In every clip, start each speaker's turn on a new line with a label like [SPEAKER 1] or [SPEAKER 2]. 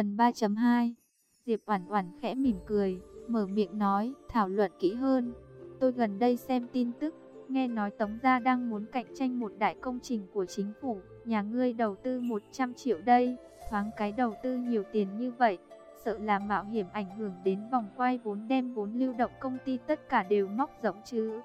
[SPEAKER 1] Phần 3.2 Diệp Oản Oản khẽ mỉm cười, mở miệng nói, thảo luận kỹ hơn. Tôi gần đây xem tin tức, nghe nói Tống gia đang muốn cạnh tranh một đại công trình của chính phủ, nhà ngươi đầu tư 100 triệu đây, thoáng cái đầu tư nhiều tiền như vậy, sợ là mạo hiểm ảnh hưởng đến vòng quay vốn đem vốn lưu động công ty tất cả đều móc rỗng chứ.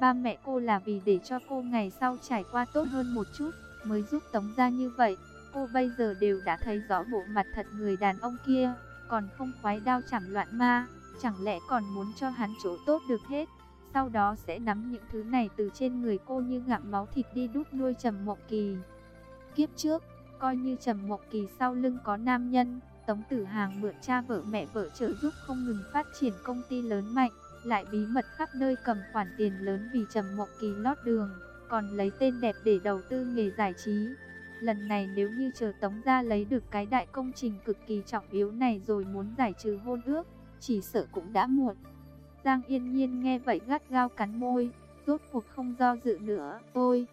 [SPEAKER 1] Ba mẹ cô là vì để cho cô ngày sau trải qua tốt hơn một chút, mới giúp Tống gia như vậy. Cô bây giờ đều đã thấy rõ bộ mặt thật người đàn ông kia, còn không khoái đao chẳng loạn ma, chẳng lẽ còn muốn cho hắn chỗ tốt được hết. Sau đó sẽ nắm những thứ này từ trên người cô như ngậm máu thịt đi đút nuôi Trầm Mộng Kỳ. Kiếp trước, coi như Trầm Mộng Kỳ sau lưng có nam nhân, Tống Tử Hàng mượn cha vợ mẹ vợ trợ giúp không ngừng phát triển công ty lớn mạnh, lại bí mật khắp nơi cầm khoản tiền lớn vì Trầm Mộng Kỳ lót đường, còn lấy tên đẹp để đầu tư nghề giải trí. Lần này nếu như chờ Tống gia lấy được cái đại công trình cực kỳ trọng yếu này rồi muốn giải trừ hôn ước, chỉ sợ cũng đã muộn. Giang Yên Nhiên nghe vậy gắt gao cắn môi, rốt cuộc không do dự nữa. Tôi,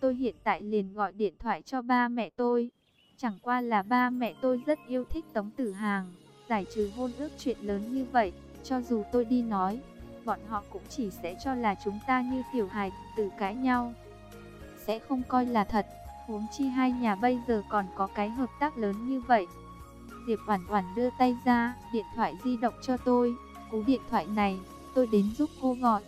[SPEAKER 1] tôi hiện tại liền gọi điện thoại cho ba mẹ tôi. Chẳng qua là ba mẹ tôi rất yêu thích Tống Tử Hàng, giải trừ hôn ước chuyện lớn như vậy, cho dù tôi đi nói, bọn họ cũng chỉ sẽ cho là chúng ta như tiểu hài tử cãi nhau. Sẽ không coi là thật, huống chi hai nhà bây giờ còn có cái hợp tác lớn như vậy. Diệp Oản Oản đưa tay ra, điện thoại di động cho tôi, cú điện thoại này, tôi đến giúp cô gọi.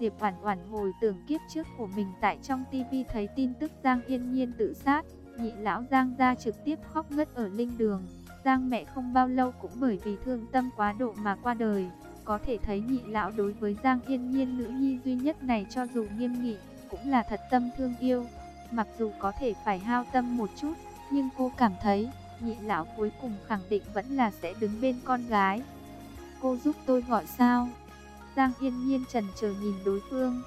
[SPEAKER 1] Diệp Oản Oản hồi tưởng kiếp trước của mình tại trong TV thấy tin tức Giang Yên Nhiên tự sát, nhị lão Giang gia trực tiếp khóc ngất ở linh đường. Giang mẹ không bao lâu cũng bởi vì thương tâm quá độ mà qua đời. Có thể thấy nhị lão đối với Giang Yên Nhiên nữ nhi duy nhất này cho dù nghiêm nghị, cũng là thật tâm thương yêu. Mặc dù có thể phải hao tâm một chút, nhưng cô cảm thấy nhị lão cuối cùng khẳng định vẫn là sẽ đứng bên con gái. Cô giúp tôi gọi sao? Giang Yên Nhiên trần chờ nhìn đối phương.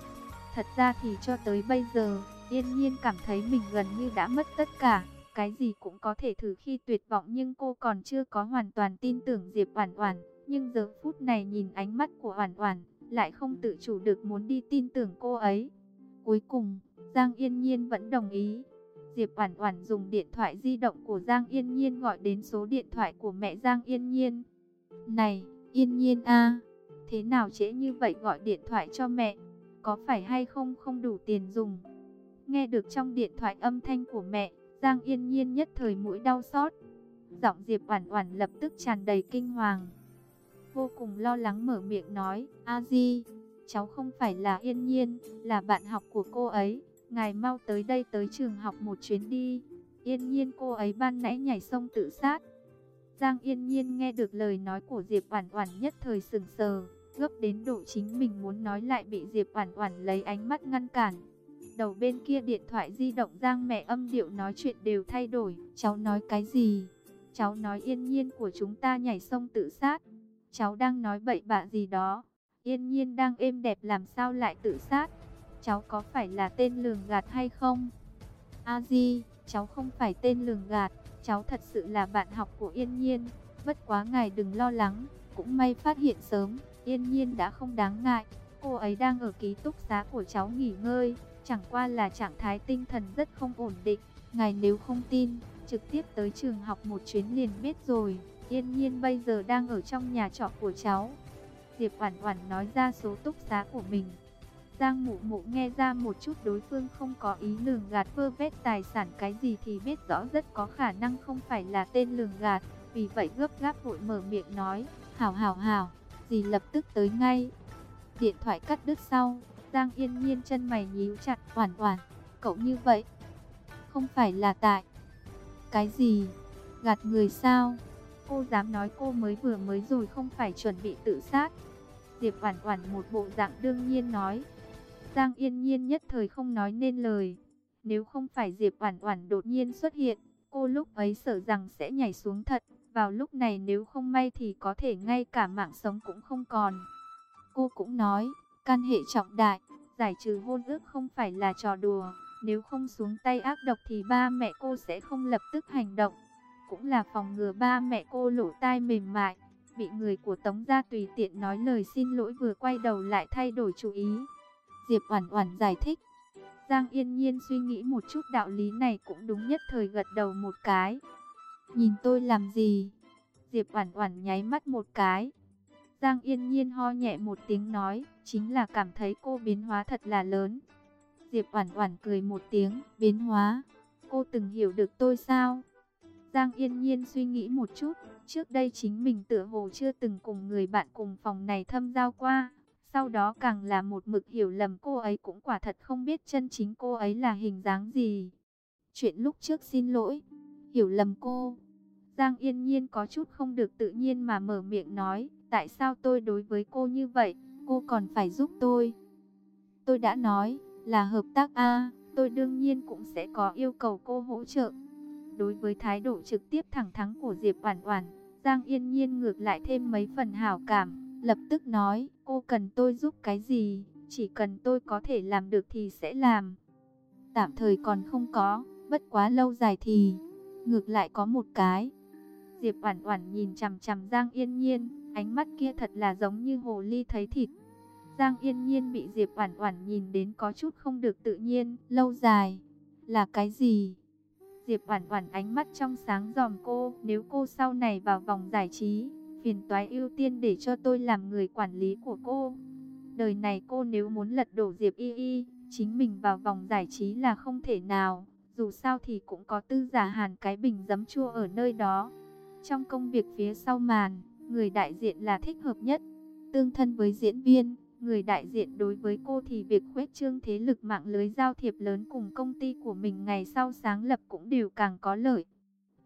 [SPEAKER 1] Thật ra thì cho tới bây giờ, Yên Nhiên cảm thấy mình gần như đã mất tất cả. Cái gì cũng có thể thử khi tuyệt vọng nhưng cô còn chưa có hoàn toàn tin tưởng Diệp Oản Oản. Nhưng giờ phút này nhìn ánh mắt của Oản Oản, lại không tự chủ được muốn đi tin tưởng cô ấy. Cuối cùng, Giang Yên Nhiên vẫn đồng ý. Diệp Oản Oản dùng điện thoại di động của Giang Yên Nhiên gọi đến số điện thoại của mẹ Giang Yên Nhiên. "Này, Yên Nhiên a, thế nào trễ như vậy gọi điện thoại cho mẹ, có phải hay không không đủ tiền dùng?" Nghe được trong điện thoại âm thanh của mẹ, Giang Yên Nhiên nhất thời mũi đau xót. Giọng Diệp Oản Oản lập tức tràn đầy kinh hoàng. Vô cùng lo lắng mở miệng nói, "A Di, cháu không phải là Yên Nhiên, là bạn học của cô ấy, ngài mau tới đây tới trường học một chuyến đi." Yên Nhiên cô ấy ban nãy nhảy sông tự sát. Giang Yên Nhiên nghe được lời nói của Diệp Oản Oản nhất thời sững sờ, gấp đến độ chính mình muốn nói lại bị Diệp Oản Oản lấy ánh mắt ngăn cản. Đầu bên kia điện thoại di động Giang mẹ âm điệu nói chuyện đều thay đổi. Cháu nói cái gì? Cháu nói yên nhiên của chúng ta nhảy sông tự sát. Cháu đang nói bậy bạ gì đó. Yên nhiên đang êm đẹp làm sao lại tự sát? Cháu có phải là tên lường gạt hay không? A Di, cháu không phải tên lường gạt. Cháu thật sự là bạn học của Yên nhiên. Bất quá ngài đừng lo lắng. Cũng may phát hiện sớm. Yên nhiên đã không đáng ngại. Cô ấy đang ở ký túc xá của cháu nghỉ ngơi chẳng qua là trạng thái tinh thần rất không ổn định. Ngài nếu không tin, trực tiếp tới trường học một chuyến liền biết rồi. Yên nhiên bây giờ đang ở trong nhà trọ của cháu. Diệp Oản Oản nói ra số túc xá của mình. Giang Mụ Mụ nghe ra một chút đối phương không có ý lường gạt vơ vét tài sản cái gì thì biết rõ rất có khả năng không phải là tên lường gạt, vì vậy gấp gáp vội mở miệng nói, "Hảo hảo hảo, gì lập tức tới ngay." Điện thoại cắt đứt sau, Giang Yên Nhiên chân mày nhíu chặt, hoàn toàn. cậu như vậy, không phải là tại cái gì? Gạt người sao? Cô dám nói cô mới vừa mới rồi không phải chuẩn bị tự sát?" Diệp Oản Oản một bộ dạng đương nhiên nói. Giang Yên Nhiên nhất thời không nói nên lời. Nếu không phải Diệp Oản Oản đột nhiên xuất hiện, cô lúc ấy sợ rằng sẽ nhảy xuống thật. Vào lúc này nếu không may thì có thể ngay cả mạng sống cũng không còn. Cô cũng nói, Can hệ trọng đại, giải trừ hôn ước không phải là trò đùa. Nếu không xuống tay ác độc thì ba mẹ cô sẽ không lập tức hành động. Cũng là phòng ngừa ba mẹ cô lỗ tai mềm mại. Bị người của Tống gia tùy tiện nói lời xin lỗi vừa quay đầu lại thay đổi chủ ý. Diệp Oản Oản giải thích. Giang Yên Nhiên suy nghĩ một chút đạo lý này cũng đúng nhất thời gật đầu một cái. Nhìn tôi làm gì? Diệp Oản Oản nháy mắt một cái. Giang Yên Nhiên ho nhẹ một tiếng nói, chính là cảm thấy cô biến hóa thật là lớn. Diệp Oản Oản cười một tiếng, biến hóa? Cô từng hiểu được tôi sao? Giang Yên Nhiên suy nghĩ một chút, trước đây chính mình tựa hồ chưa từng cùng người bạn cùng phòng này thâm giao qua, sau đó càng là một mực hiểu lầm cô ấy cũng quả thật không biết chân chính cô ấy là hình dáng gì. Chuyện lúc trước xin lỗi, hiểu lầm cô. Giang Yên Nhiên có chút không được tự nhiên mà mở miệng nói, tại sao tôi đối với cô như vậy, cô còn phải giúp tôi. Tôi đã nói, là hợp tác A, tôi đương nhiên cũng sẽ có yêu cầu cô hỗ trợ. Đối với thái độ trực tiếp thẳng thắn của Diệp Oản Oản, Giang Yên Nhiên ngược lại thêm mấy phần hảo cảm, lập tức nói, cô cần tôi giúp cái gì, chỉ cần tôi có thể làm được thì sẽ làm. Tạm thời còn không có, bất quá lâu dài thì ngược lại có một cái. Diệp Oản Oản nhìn chằm chằm Giang Yên Nhiên, ánh mắt kia thật là giống như hồ ly thấy thịt. Giang Yên Nhiên bị Diệp Oản Oản nhìn đến có chút không được tự nhiên, lâu dài là cái gì? Diệp Oản Oản ánh mắt trong sáng dòm cô, nếu cô sau này vào vòng giải trí, phiền toái ưu tiên để cho tôi làm người quản lý của cô. Đời này cô nếu muốn lật đổ Diệp Y Y, chính mình vào vòng giải trí là không thể nào, dù sao thì cũng có tư giả Hàn cái bình giấm chua ở nơi đó. Trong công việc phía sau màn, người đại diện là thích hợp nhất. Tương thân với diễn viên, người đại diện đối với cô thì việc khuếch trương thế lực mạng lưới giao thiệp lớn cùng công ty của mình ngày sau sáng lập cũng đều càng có lợi.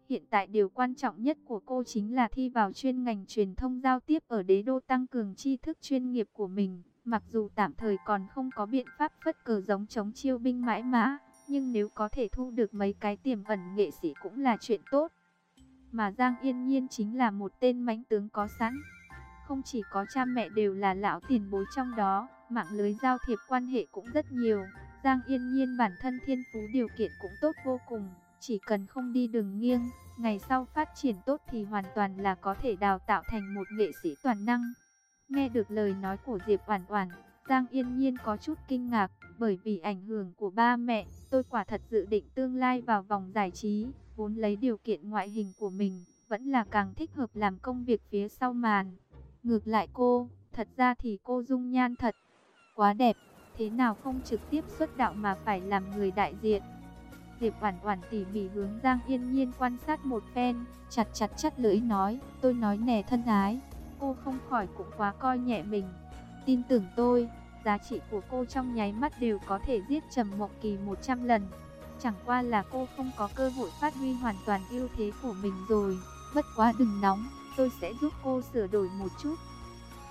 [SPEAKER 1] Hiện tại điều quan trọng nhất của cô chính là thi vào chuyên ngành truyền thông giao tiếp ở đế đô tăng cường tri thức chuyên nghiệp của mình. Mặc dù tạm thời còn không có biện pháp phất cờ giống chống chiêu binh mãi mã, nhưng nếu có thể thu được mấy cái tiềm ẩn nghệ sĩ cũng là chuyện tốt. Mà Giang Yên Nhiên chính là một tên mãnh tướng có sẵn. Không chỉ có cha mẹ đều là lão tiền bối trong đó, mạng lưới giao thiệp quan hệ cũng rất nhiều. Giang Yên Nhiên bản thân thiên phú điều kiện cũng tốt vô cùng, chỉ cần không đi đường nghiêng, ngày sau phát triển tốt thì hoàn toàn là có thể đào tạo thành một nghệ sĩ toàn năng. Nghe được lời nói của Diệp Oản Oản, Giang Yên Nhiên có chút kinh ngạc, bởi vì ảnh hưởng của ba mẹ, tôi quả thật dự định tương lai vào vòng giải trí, vốn lấy điều kiện ngoại hình của mình, vẫn là càng thích hợp làm công việc phía sau màn. Ngược lại cô, thật ra thì cô dung nhan thật, quá đẹp, thế nào không trực tiếp xuất đạo mà phải làm người đại diện. Diệp Oản Oản tỉ mỉ hướng Giang Yên Nhiên quan sát một phen, chặt chặt chắt lưỡi nói, tôi nói nè thân ái, cô không khỏi cũng quá coi nhẹ mình. Tin tưởng tôi, giá trị của cô trong nháy mắt đều có thể giết Trầm Mộng Kỳ 100 lần. Chẳng qua là cô không có cơ hội phát huy hoàn toàn ưu thế của mình rồi. Bất quá đừng nóng, tôi sẽ giúp cô sửa đổi một chút.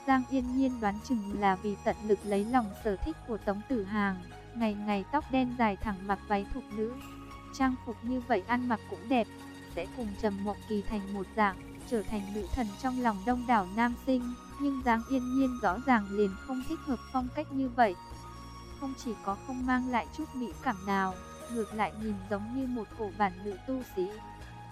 [SPEAKER 1] Giang Yên Nhiên đoán chừng là vì tận lực lấy lòng sở thích của Tống Tử Hàng. Ngày ngày tóc đen dài thẳng mặc váy thục nữ. Trang phục như vậy ăn mặc cũng đẹp, sẽ cùng Trầm Mộng Kỳ thành một dạng, trở thành nữ thần trong lòng đông đảo nam sinh. Nhưng Giang Yên Nhiên rõ ràng liền không thích hợp phong cách như vậy. Không chỉ có không mang lại chút mỹ cảm nào, ngược lại nhìn giống như một cổ bản nữ tu sĩ.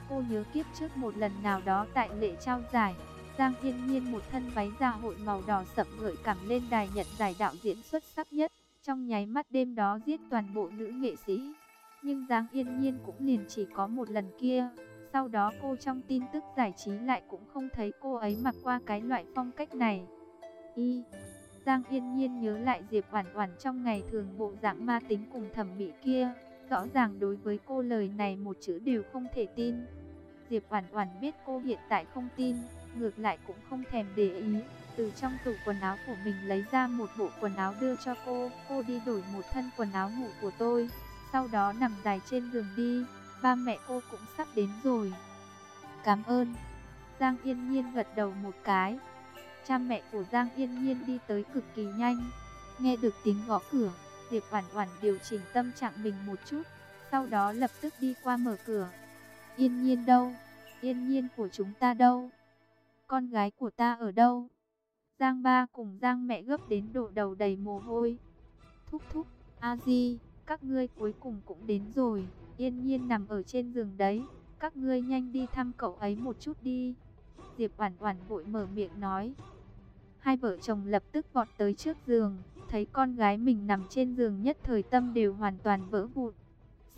[SPEAKER 1] Cô nhớ kiếp trước một lần nào đó tại lễ trao giải, Giang Yên Nhiên một thân váy da hội màu đỏ sậm gợi cảm lên đài nhận giải đạo diễn xuất sắc nhất, trong nháy mắt đêm đó giết toàn bộ nữ nghệ sĩ. Nhưng Giang Yên Nhiên cũng liền chỉ có một lần kia, sau đó cô trong tin tức giải trí lại cũng không thấy cô ấy mặc qua cái loại phong cách này. Y Giang Yên Nhiên nhớ lại Diệp Oản Oản trong ngày thường bộ dạng ma tính cùng thẩm mỹ kia, rõ ràng đối với cô lời này một chữ đều không thể tin. Diệp Oản Oản biết cô hiện tại không tin, ngược lại cũng không thèm để ý, từ trong tủ quần áo của mình lấy ra một bộ quần áo đưa cho cô, cô đi đổi một thân quần áo ngủ của tôi, sau đó nằm dài trên giường đi, ba mẹ cô cũng sắp đến rồi. Cảm ơn. Giang Yên Nhiên gật đầu một cái. Cha mẹ của Giang Yên Nhiên đi tới cực kỳ nhanh. Nghe được tiếng gõ cửa, Diệp Oản Oản điều chỉnh tâm trạng mình một chút, sau đó lập tức đi qua mở cửa. Yên Nhiên đâu? Yên Nhiên của chúng ta đâu? Con gái của ta ở đâu? Giang ba cùng Giang mẹ gấp đến đổ đầu đầy mồ hôi. Thúc thúc, A Di, các ngươi cuối cùng cũng đến rồi. Yên Nhiên nằm ở trên giường đấy, các ngươi nhanh đi thăm cậu ấy một chút đi. Diệp Oản Oản vội mở miệng nói. Hai vợ chồng lập tức vọt tới trước giường, thấy con gái mình nằm trên giường nhất thời tâm đều hoàn toàn vỡ vụn.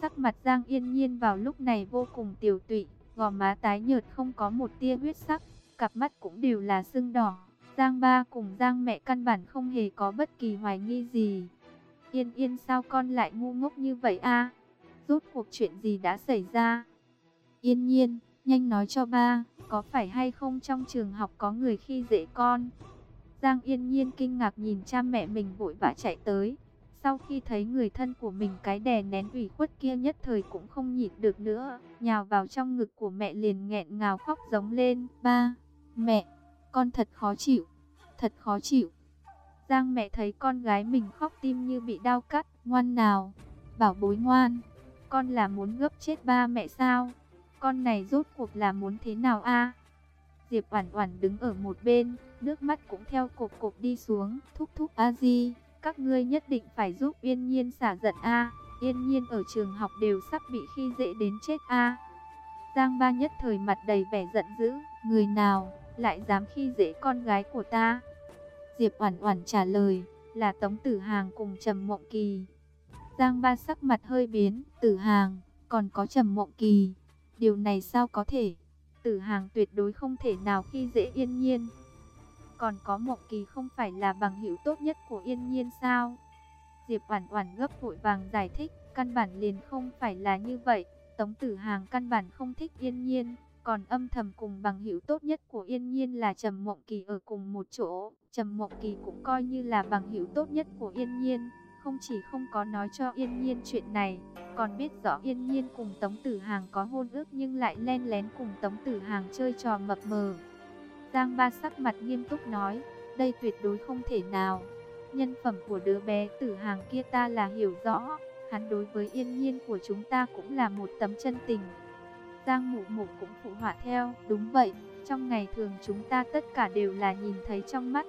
[SPEAKER 1] Sắc mặt Giang Yên Nhiên vào lúc này vô cùng tiểu tụy, gò má tái nhợt không có một tia huyết sắc, cặp mắt cũng đều là sưng đỏ. Giang ba cùng Giang mẹ căn bản không hề có bất kỳ hoài nghi gì. Yên yên sao con lại ngu ngốc như vậy a? Rốt cuộc chuyện gì đã xảy ra? Yên nhiên, nhanh nói cho ba, có phải hay không trong trường học có người khi dễ con? Giang yên nhiên kinh ngạc nhìn cha mẹ mình vội vã chạy tới. Sau khi thấy người thân của mình cái đè nén ủy khuất kia nhất thời cũng không nhịn được nữa, nhào vào trong ngực của mẹ liền nghẹn ngào khóc giống lên. Ba, mẹ, con thật khó chịu, thật khó chịu. Giang mẹ thấy con gái mình khóc tim như bị đau cắt, ngoan nào, bảo bối ngoan, con là muốn gấp chết ba mẹ sao? Con này rốt cuộc là muốn thế nào a? Diệp Oản Oản đứng ở một bên, nước mắt cũng theo cục cục đi xuống, thúc thúc A Di, các ngươi nhất định phải giúp Yên Nhiên xả giận a. Yên Nhiên ở trường học đều sắp bị khi dễ đến chết a. Giang Ba nhất thời mặt đầy vẻ giận dữ, người nào lại dám khi dễ con gái của ta? Diệp Oản Oản trả lời, là Tống Tử Hàng cùng Trầm Mộng Kỳ. Giang Ba sắc mặt hơi biến, Tử Hàng, còn có Trầm Mộng Kỳ. Điều này sao có thể? Tử Hàng tuyệt đối không thể nào khi dễ Yên Nhiên. Còn có Mộng Kỳ không phải là bằng hữu tốt nhất của Yên Nhiên sao? Diệp Oản Oản gấp vội vàng giải thích, căn bản liền không phải là như vậy, Tống Tử Hàng căn bản không thích Yên Nhiên, còn âm thầm cùng bằng hữu tốt nhất của Yên Nhiên là Trầm Mộng Kỳ ở cùng một chỗ, Trầm Mộng Kỳ cũng coi như là bằng hữu tốt nhất của Yên Nhiên, không chỉ không có nói cho Yên Nhiên chuyện này, còn biết rõ Yên Nhiên cùng Tống Tử Hàng có hôn ước nhưng lại len lén cùng Tống Tử Hàng chơi trò mập mờ. Giang Ba sắc mặt nghiêm túc nói, đây tuyệt đối không thể nào. Nhân phẩm của đứa bé Tử Hàng kia ta là hiểu rõ, hắn đối với Yên Nhiên của chúng ta cũng là một tấm chân tình. Giang Mụ Mụ cũng phụ họa theo, đúng vậy, trong ngày thường chúng ta tất cả đều là nhìn thấy trong mắt.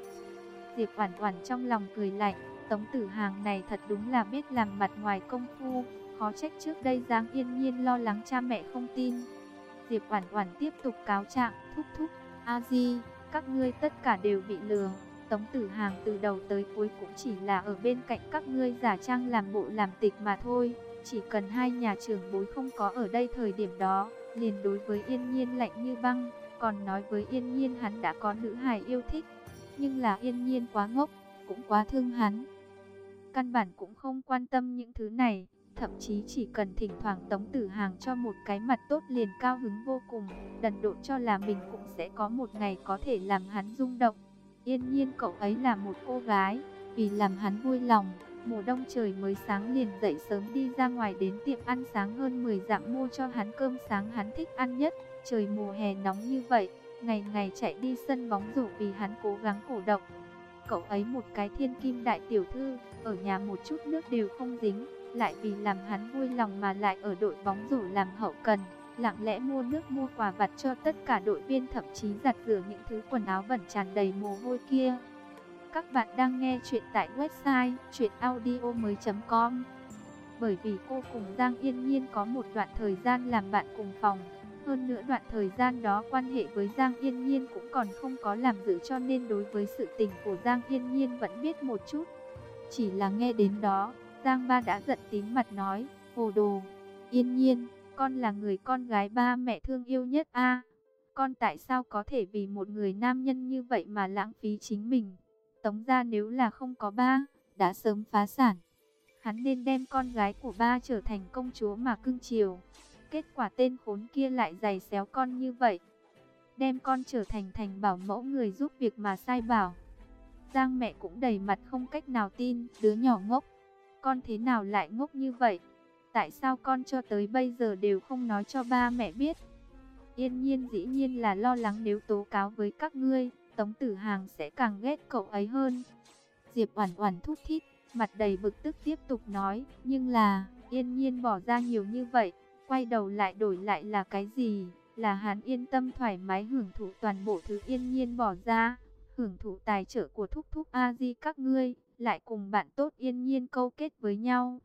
[SPEAKER 1] Diệp Oản Oản trong lòng cười lạnh, Tống Tử Hàng này thật đúng là biết làm mặt ngoài công phu, khó trách trước đây Giang Yên Nhiên lo lắng cha mẹ không tin. Diệp Oản Oản tiếp tục cáo trạng, thúc thúc, A Di, các ngươi tất cả đều bị lừa. Tống Tử Hàng từ đầu tới cuối cũng chỉ là ở bên cạnh các ngươi giả trang làm bộ làm tịch mà thôi. Chỉ cần hai nhà trưởng bối không có ở đây thời điểm đó, liền đối với Yên Nhiên lạnh như băng, còn nói với Yên Nhiên hắn đã có nữ hài yêu thích. Nhưng là Yên Nhiên quá ngốc, cũng quá thương hắn. Căn bản cũng không quan tâm những thứ này, thậm chí chỉ cần thỉnh thoảng Tống Tử Hàng cho một cái mặt tốt liền cao hứng vô cùng, đần độn cho là mình cũng sẽ có một ngày có thể làm hắn rung động. Yên nhiên cậu ấy là một cô gái, vì làm hắn vui lòng, mùa đông trời mới sáng liền dậy sớm đi ra ngoài đến tiệm ăn sáng hơn 10 dặm mua cho hắn cơm sáng hắn thích ăn nhất, trời mùa hè nóng như vậy, ngày ngày chạy đi sân bóng rổ vì hắn cố gắng cổ động. Cậu ấy một cái thiên kim đại tiểu thư, ở nhà một chút nước đều không dính, lại vì làm hắn vui lòng mà lại ở đội bóng rổ làm hậu cần, lặng lẽ mua nước mua quà vặt cho tất cả đội viên thậm chí giặt rửa những thứ quần áo bẩn tràn đầy mồ hôi kia. Các bạn đang nghe chuyện tại website chuyenaudio.com Bởi vì cô cùng Giang Yên Nhiên có một đoạn thời gian làm bạn cùng phòng, hơn nữa đoạn thời gian đó quan hệ với Giang Yên Nhiên cũng còn không có làm giữ cho nên đối với sự tình của Giang Yên Nhiên vẫn biết một chút. Chỉ là nghe đến đó, Giang Ba đã giận tím mặt nói, hồ đồ, Yên Nhiên, con là người con gái ba mẹ thương yêu nhất a Con tại sao có thể vì một người nam nhân như vậy mà lãng phí chính mình? Tống ra nếu là không có ba, đã sớm phá sản. Hắn nên đem con gái của ba trở thành công chúa mà cưng chiều. Kết quả tên khốn kia lại giày xéo con như vậy. Đem con trở thành thành bảo mẫu người giúp việc mà sai bảo. Giang mẹ cũng đầy mặt không cách nào tin, đứa nhỏ ngốc. Con thế nào lại ngốc như vậy? Tại sao con cho tới bây giờ đều không nói cho ba mẹ biết? Yên nhiên dĩ nhiên là lo lắng nếu tố cáo với các ngươi, Tống Tử Hàng sẽ càng ghét cậu ấy hơn. Diệp Oản Oản thúc thít, mặt đầy bực tức tiếp tục nói, nhưng là, Yên Nhiên bỏ ra nhiều như vậy, quay đầu lại đổi lại là cái gì? Là hắn yên tâm thoải mái hưởng thụ toàn bộ thứ Yên Nhiên bỏ ra, hưởng thụ tài trợ của thúc thúc A Di các ngươi, lại cùng bạn tốt Yên Nhiên câu kết với nhau.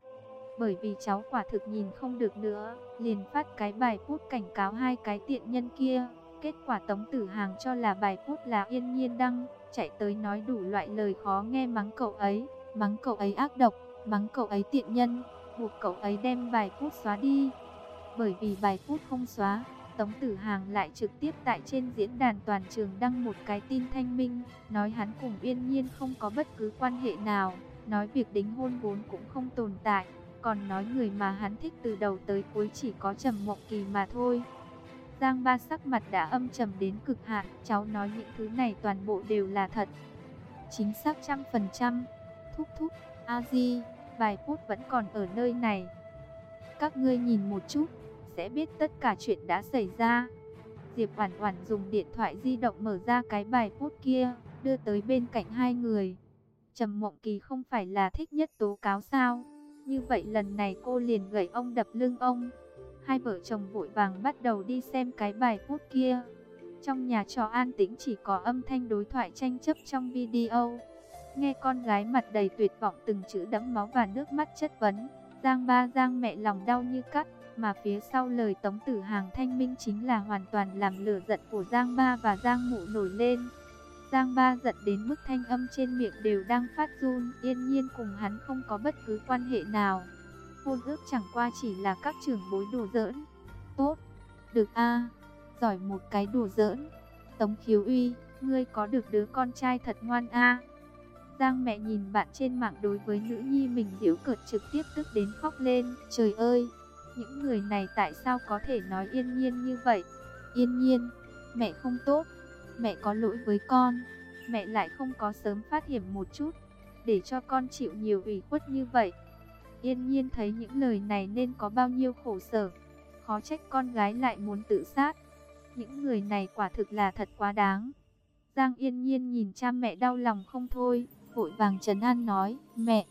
[SPEAKER 1] Bởi vì cháu quả thực nhìn không được nữa, liền phát cái bài phút cảnh cáo hai cái tiện nhân kia. Kết quả Tống Tử Hàng cho là bài phút là yên nhiên đăng, chạy tới nói đủ loại lời khó nghe mắng cậu ấy, mắng cậu ấy ác độc, mắng cậu ấy tiện nhân, buộc cậu ấy đem bài phút xóa đi. Bởi vì bài phút không xóa, Tống Tử Hàng lại trực tiếp tại trên diễn đàn toàn trường đăng một cái tin thanh minh, nói hắn cùng Yên Nhiên không có bất cứ quan hệ nào, nói việc đính hôn vốn cũng không tồn tại, còn nói người mà hắn thích từ đầu tới cuối chỉ có Trầm Mộng Kỳ mà thôi. Giang Ba sắc mặt đã âm trầm đến cực hạn, cháu nói những thứ này toàn bộ đều là thật. Chính xác trăm phần trăm, thúc thúc, a di, vài phút vẫn còn ở nơi này. Các ngươi nhìn một chút, sẽ biết tất cả chuyện đã xảy ra. Diệp Oản Oản dùng điện thoại di động mở ra cái bài phút kia, đưa tới bên cạnh hai người. Trầm Mộng Kỳ không phải là thích nhất tố cáo sao? Như vậy lần này cô liền gậy ông đập lưng ông. Hai vợ chồng vội vàng bắt đầu đi xem cái bài phút kia. Trong nhà trò an tĩnh chỉ có âm thanh đối thoại tranh chấp trong video. Nghe con gái mặt đầy tuyệt vọng từng chữ đẫm máu và nước mắt chất vấn. Giang ba giang mẹ lòng đau như cắt. Mà phía sau lời Tống Tử Hàng thanh minh chính là hoàn toàn làm lửa giận của Giang Ba và Giang Mụ nổi lên. Giang Ba giận đến mức thanh âm trên miệng đều đang phát run, yên nhiên cùng hắn không có bất cứ quan hệ nào. Hôn ước chẳng qua chỉ là các trưởng bối đùa giỡn. Tốt, được a giỏi một cái đùa giỡn. Tống khiếu uy, ngươi có được đứa con trai thật ngoan a Giang mẹ nhìn bạn trên mạng đối với nữ nhi mình hiểu cợt trực tiếp tức đến khóc lên. Trời ơi, những người này tại sao có thể nói yên nhiên như vậy? Yên nhiên, mẹ không tốt, mẹ có lỗi với con, mẹ lại không có sớm phát hiện một chút, để cho con chịu nhiều ủy khuất như vậy. Yên nhiên thấy những lời này nên có bao nhiêu khổ sở, khó trách con gái lại muốn tự sát. Những người này quả thực là thật quá đáng. Giang yên nhiên nhìn cha mẹ đau lòng không thôi, vội vàng trấn an nói, mẹ,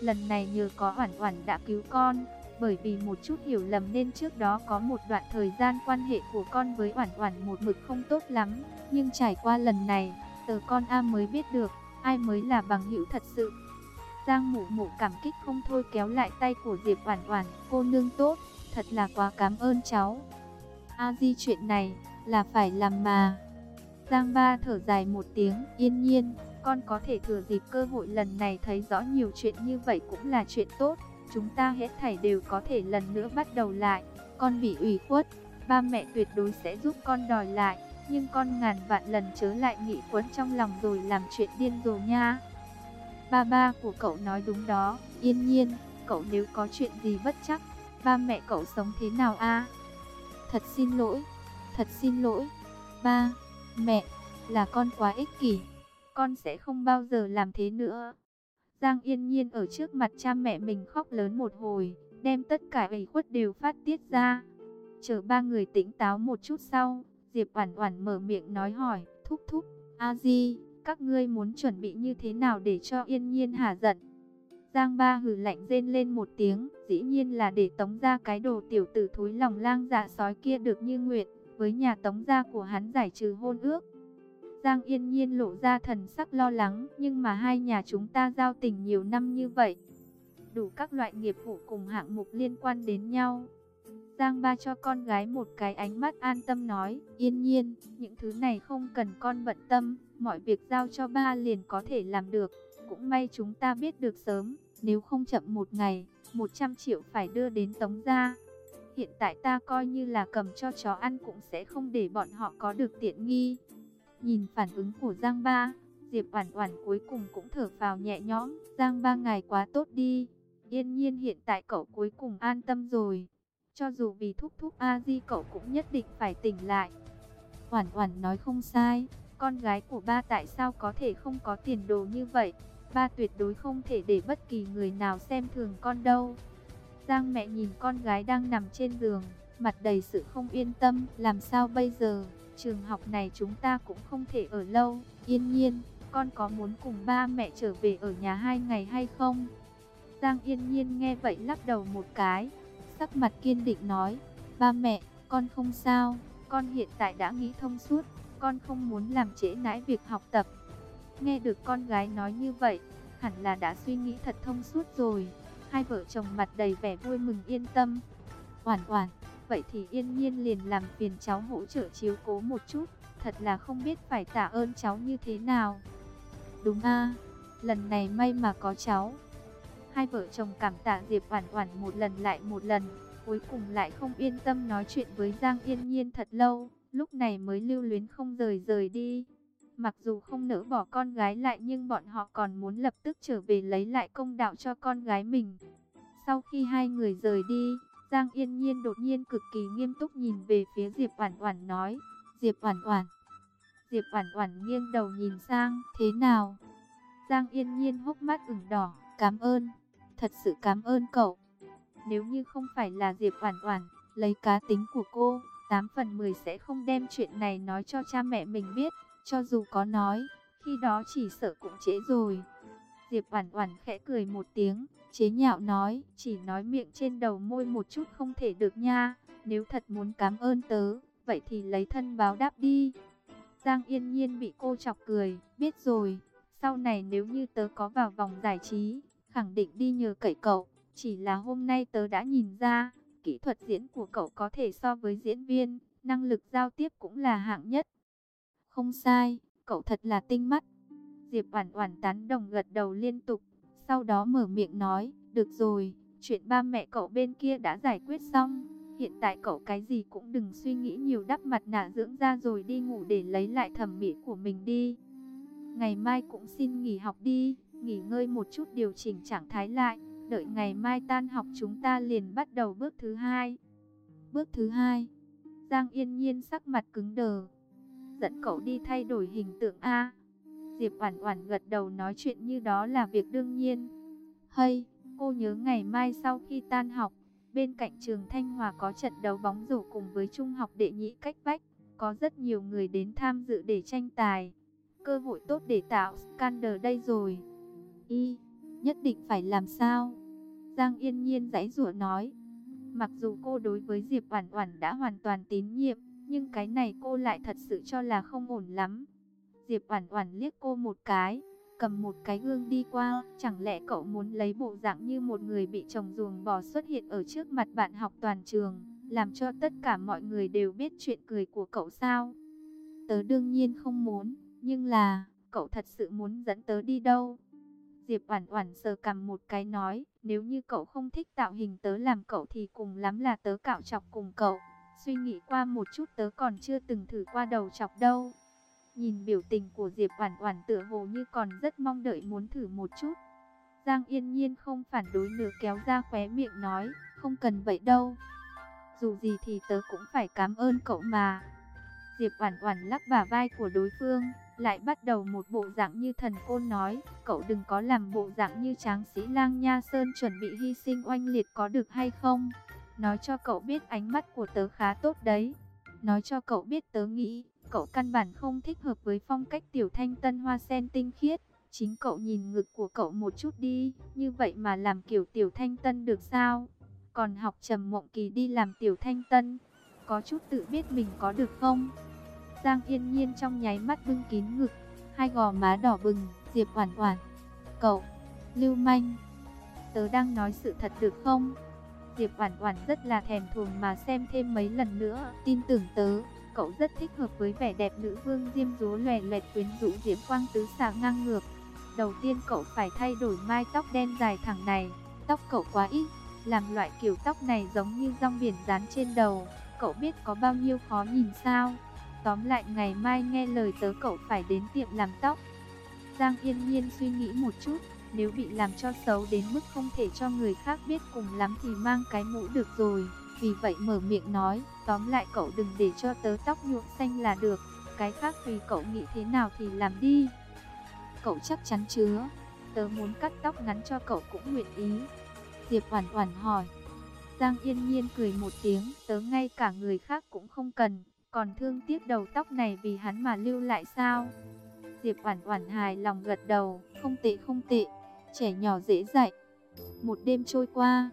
[SPEAKER 1] lần này nhờ có Oản Oản đã cứu con, bởi vì một chút hiểu lầm nên trước đó có một đoạn thời gian quan hệ của con với Oản Oản một mực không tốt lắm, nhưng trải qua lần này, tờ con A mới biết được ai mới là bằng hữu thật sự. Giang Mụ Mụ cảm kích không thôi kéo lại tay của Diệp Oản Oản, "Cô nương tốt, thật là quá cảm ơn cháu." A Di chuyện này là phải làm mà. Giang Ba thở dài một tiếng, yên nhiên, con có thể thừa dịp cơ hội lần này thấy rõ nhiều chuyện như vậy cũng là chuyện tốt chúng ta hết thảy đều có thể lần nữa bắt đầu lại. Con bị ủy khuất, ba mẹ tuyệt đối sẽ giúp con đòi lại, nhưng con ngàn vạn lần chớ lại nghĩ quấn trong lòng rồi làm chuyện điên rồ nha. Ba ba của cậu nói đúng đó, yên nhiên, cậu nếu có chuyện gì bất chắc, ba mẹ cậu sống thế nào a? Thật xin lỗi, thật xin lỗi, ba, mẹ, là con quá ích kỷ, con sẽ không bao giờ làm thế nữa. Giang Yên Nhiên ở trước mặt cha mẹ mình khóc lớn một hồi, đem tất cả ủy khuất đều phát tiết ra. Chờ ba người tỉnh táo một chút sau, Diệp Oản Oản mở miệng nói hỏi, "Thúc thúc, A Di, các ngươi muốn chuẩn bị như thế nào để cho Yên Nhiên hả giận?" Giang Ba hừ lạnh rên lên một tiếng, dĩ nhiên là để tống ra cái đồ tiểu tử thối lòng lang dạ sói kia được như nguyện, với nhà tống gia của hắn giải trừ hôn ước. Giang Yên Nhiên lộ ra thần sắc lo lắng, nhưng mà hai nhà chúng ta giao tình nhiều năm như vậy. Đủ các loại nghiệp vụ cùng hạng mục liên quan đến nhau. Giang ba cho con gái một cái ánh mắt an tâm nói, Yên Nhiên, những thứ này không cần con bận tâm, mọi việc giao cho ba liền có thể làm được. Cũng may chúng ta biết được sớm, nếu không chậm một ngày, 100 triệu phải đưa đến tống gia. Hiện tại ta coi như là cầm cho chó ăn cũng sẽ không để bọn họ có được tiện nghi. Nhìn phản ứng của Giang Ba, Diệp Oản Oản cuối cùng cũng thở phào nhẹ nhõm, Giang Ba ngài quá tốt đi. Yên nhiên hiện tại cậu cuối cùng an tâm rồi. Cho dù vì thúc thúc A Di cậu cũng nhất định phải tỉnh lại. Oản Oản nói không sai, con gái của ba tại sao có thể không có tiền đồ như vậy? Ba tuyệt đối không thể để bất kỳ người nào xem thường con đâu. Giang mẹ nhìn con gái đang nằm trên giường, mặt đầy sự không yên tâm, làm sao bây giờ? trường học này chúng ta cũng không thể ở lâu. Yên nhiên, con có muốn cùng ba mẹ trở về ở nhà hai ngày hay không? Giang yên nhiên nghe vậy lắc đầu một cái, sắc mặt kiên định nói, ba mẹ, con không sao, con hiện tại đã nghĩ thông suốt, con không muốn làm trễ nãi việc học tập. Nghe được con gái nói như vậy, hẳn là đã suy nghĩ thật thông suốt rồi. Hai vợ chồng mặt đầy vẻ vui mừng yên tâm. Hoàn hoàn, Vậy thì yên nhiên liền làm phiền cháu hỗ trợ chiếu cố một chút, thật là không biết phải tạ ơn cháu như thế nào. Đúng a lần này may mà có cháu. Hai vợ chồng cảm tạ Diệp Oản Oản một lần lại một lần, cuối cùng lại không yên tâm nói chuyện với Giang Yên Nhiên thật lâu, lúc này mới lưu luyến không rời rời đi. Mặc dù không nỡ bỏ con gái lại nhưng bọn họ còn muốn lập tức trở về lấy lại công đạo cho con gái mình. Sau khi hai người rời đi, Giang Yên Nhiên đột nhiên cực kỳ nghiêm túc nhìn về phía Diệp Oản Oản nói, "Diệp Oản Oản." Diệp Oản Oản nghiêng đầu nhìn sang, "Thế nào?" Giang Yên Nhiên hốc mắt ửng đỏ, "Cảm ơn, thật sự cảm ơn cậu." Nếu như không phải là Diệp Oản Oản, lấy cá tính của cô, 8 phần 10 sẽ không đem chuyện này nói cho cha mẹ mình biết, cho dù có nói, khi đó chỉ sợ cũng trễ rồi. Diệp Oản Oản khẽ cười một tiếng, chế nhạo nói, chỉ nói miệng trên đầu môi một chút không thể được nha, nếu thật muốn cảm ơn tớ, vậy thì lấy thân báo đáp đi. Giang Yên Nhiên bị cô chọc cười, biết rồi, sau này nếu như tớ có vào vòng giải trí, khẳng định đi nhờ cậy cậu, chỉ là hôm nay tớ đã nhìn ra, kỹ thuật diễn của cậu có thể so với diễn viên, năng lực giao tiếp cũng là hạng nhất. Không sai, cậu thật là tinh mắt. Diệp Oản Oản tán đồng gật đầu liên tục, sau đó mở miệng nói, "Được rồi, chuyện ba mẹ cậu bên kia đã giải quyết xong, hiện tại cậu cái gì cũng đừng suy nghĩ nhiều đắp mặt nạ dưỡng da rồi đi ngủ để lấy lại thẩm mỹ của mình đi. Ngày mai cũng xin nghỉ học đi, nghỉ ngơi một chút điều chỉnh trạng thái lại, đợi ngày mai tan học chúng ta liền bắt đầu bước thứ hai." Bước thứ hai. Giang Yên Nhiên sắc mặt cứng đờ. Dẫn cậu đi thay đổi hình tượng a. Diệp Oản Oản gật đầu nói chuyện như đó là việc đương nhiên. Hay, cô nhớ ngày mai sau khi tan học, bên cạnh trường Thanh Hòa có trận đấu bóng rổ cùng với trung học đệ nhị cách vách, có rất nhiều người đến tham dự để tranh tài. Cơ hội tốt để tạo scandal đây rồi. Y, nhất định phải làm sao? Giang Yên Nhiên giãy giụa nói. Mặc dù cô đối với Diệp Oản Oản đã hoàn toàn tín nhiệm, nhưng cái này cô lại thật sự cho là không ổn lắm. Diệp Oản Oản liếc cô một cái, cầm một cái gương đi qua, chẳng lẽ cậu muốn lấy bộ dạng như một người bị chồng ruồng bỏ xuất hiện ở trước mặt bạn học toàn trường, làm cho tất cả mọi người đều biết chuyện cười của cậu sao? Tớ đương nhiên không muốn, nhưng là, cậu thật sự muốn dẫn tớ đi đâu? Diệp Oản Oản sờ cằm một cái nói, nếu như cậu không thích tạo hình tớ làm cậu thì cùng lắm là tớ cạo chọc cùng cậu. Suy nghĩ qua một chút tớ còn chưa từng thử qua đầu chọc đâu. Nhìn biểu tình của Diệp Oản Oản tựa hồ như còn rất mong đợi muốn thử một chút. Giang Yên Nhiên không phản đối nữa, kéo ra khóe miệng nói, không cần vậy đâu. Dù gì thì tớ cũng phải cảm ơn cậu mà. Diệp Oản Oản lắc bả vai của đối phương, lại bắt đầu một bộ dạng như thần côn nói, cậu đừng có làm bộ dạng như tráng sĩ lang nha sơn chuẩn bị hy sinh oanh liệt có được hay không? Nói cho cậu biết ánh mắt của tớ khá tốt đấy. Nói cho cậu biết tớ nghĩ, cậu căn bản không thích hợp với phong cách tiểu thanh tân hoa sen tinh khiết. Chính cậu nhìn ngực của cậu một chút đi, như vậy mà làm kiểu tiểu thanh tân được sao? Còn học trầm mộng kỳ đi làm tiểu thanh tân, có chút tự biết mình có được không? Giang yên nhiên trong nháy mắt bưng kín ngực, hai gò má đỏ bừng, Diệp Oản Oản. Cậu, lưu manh, tớ đang nói sự thật được không? Diệp Oản Oản rất là thèm thuồng mà xem thêm mấy lần nữa, tin tưởng tớ, cậu rất thích hợp với vẻ đẹp nữ vương diêm dúa lòe loẹt quyến rũ diễm quang tứ xạ ngang ngược. Đầu tiên cậu phải thay đổi mái tóc đen dài thẳng này, tóc cậu quá ít, làm loại kiểu tóc này giống như rong biển dán trên đầu, cậu biết có bao nhiêu khó nhìn sao? Tóm lại ngày mai nghe lời tớ cậu phải đến tiệm làm tóc. Giang Yên Nhiên suy nghĩ một chút, nếu bị làm cho xấu đến mức không thể cho người khác biết cùng lắm thì mang cái mũ được rồi. Vì vậy mở miệng nói, tóm lại cậu đừng để cho tớ tóc nhuộm xanh là được. Cái khác tùy cậu nghĩ thế nào thì làm đi. Cậu chắc chắn chứa. Tớ muốn cắt tóc ngắn cho cậu cũng nguyện ý. Diệp Hoàn Hoàn hỏi. Giang yên nhiên cười một tiếng, tớ ngay cả người khác cũng không cần, còn thương tiếc đầu tóc này vì hắn mà lưu lại sao? Diệp Oản Oản hài lòng gật đầu, không tệ không tệ, trẻ nhỏ dễ dạy. Một đêm trôi qua,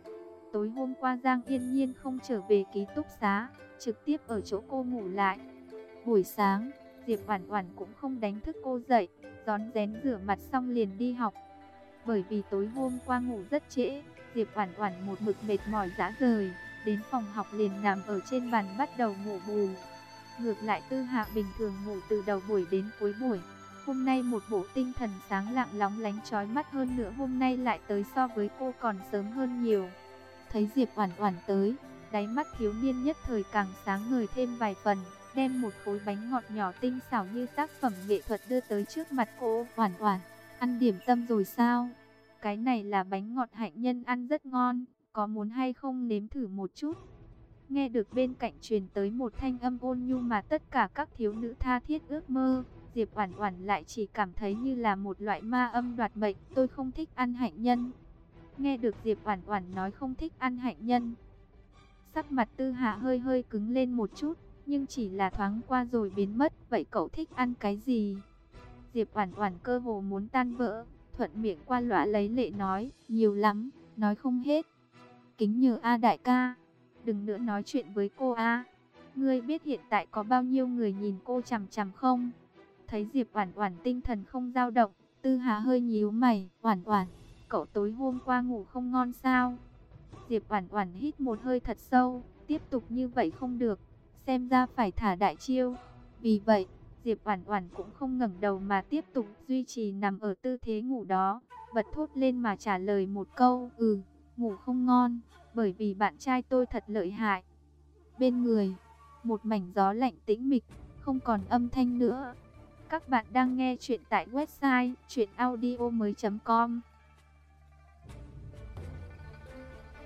[SPEAKER 1] tối hôm qua Giang Yên Nhiên không trở về ký túc xá, trực tiếp ở chỗ cô ngủ lại. Buổi sáng, Diệp Oản Oản cũng không đánh thức cô dậy, rón rén rửa mặt xong liền đi học. Bởi vì tối hôm qua ngủ rất trễ, Diệp Oản Oản một mực mệt mỏi rã rời, đến phòng học liền nằm ở trên bàn bắt đầu ngủ bù. Ngược lại Tư Hạ bình thường ngủ từ đầu buổi đến cuối buổi. Hôm nay một bộ tinh thần sáng lạng lóng lánh chói mắt hơn nữa hôm nay lại tới so với cô còn sớm hơn nhiều. Thấy Diệp Oản Oản tới, Đáy mắt thiếu niên nhất thời càng sáng ngời thêm vài phần, đem một khối bánh ngọt nhỏ tinh xảo như tác phẩm nghệ thuật đưa tới trước mặt cô. Oản oản, ăn điểm tâm rồi sao? Cái này là bánh ngọt hạnh nhân ăn rất ngon, có muốn hay không nếm thử một chút? Nghe được bên cạnh truyền tới một thanh âm ôn nhu mà tất cả các thiếu nữ tha thiết ước mơ. Diệp Oản Oản lại chỉ cảm thấy như là một loại ma âm đoạt mệnh, tôi không thích ăn hạnh nhân. Nghe được Diệp Oản Oản nói không thích ăn hạnh nhân, sắc mặt Tư Hạ hơi hơi cứng lên một chút, nhưng chỉ là thoáng qua rồi biến mất, vậy cậu thích ăn cái gì? Diệp Oản Oản cơ hồ muốn tan vỡ, thuận miệng qua loa lấy lệ nói, nhiều lắm, nói không hết. Kính nhờ A đại ca, đừng nữa nói chuyện với cô A. Ngươi biết hiện tại có bao nhiêu người nhìn cô chằm chằm không? Thấy Diệp Oản Oản tinh thần không dao động, Tư Hà hơi nhíu mày, "Oản Oản, cậu tối hôm qua ngủ không ngon sao?" Diệp Oản Oản hít một hơi thật sâu, tiếp tục như vậy không được, xem ra phải thả đại chiêu. Vì vậy, Diệp Oản Oản cũng không ngẩng đầu mà tiếp tục duy trì nằm ở tư thế ngủ đó, bật thốt lên mà trả lời một câu, "Ừ, ngủ không ngon, bởi vì bạn trai tôi thật lợi hại." Bên người, một mảnh gió lạnh tĩnh mịch, không còn âm thanh nữa. Các bạn đang nghe chuyện tại website chuyenaudio.com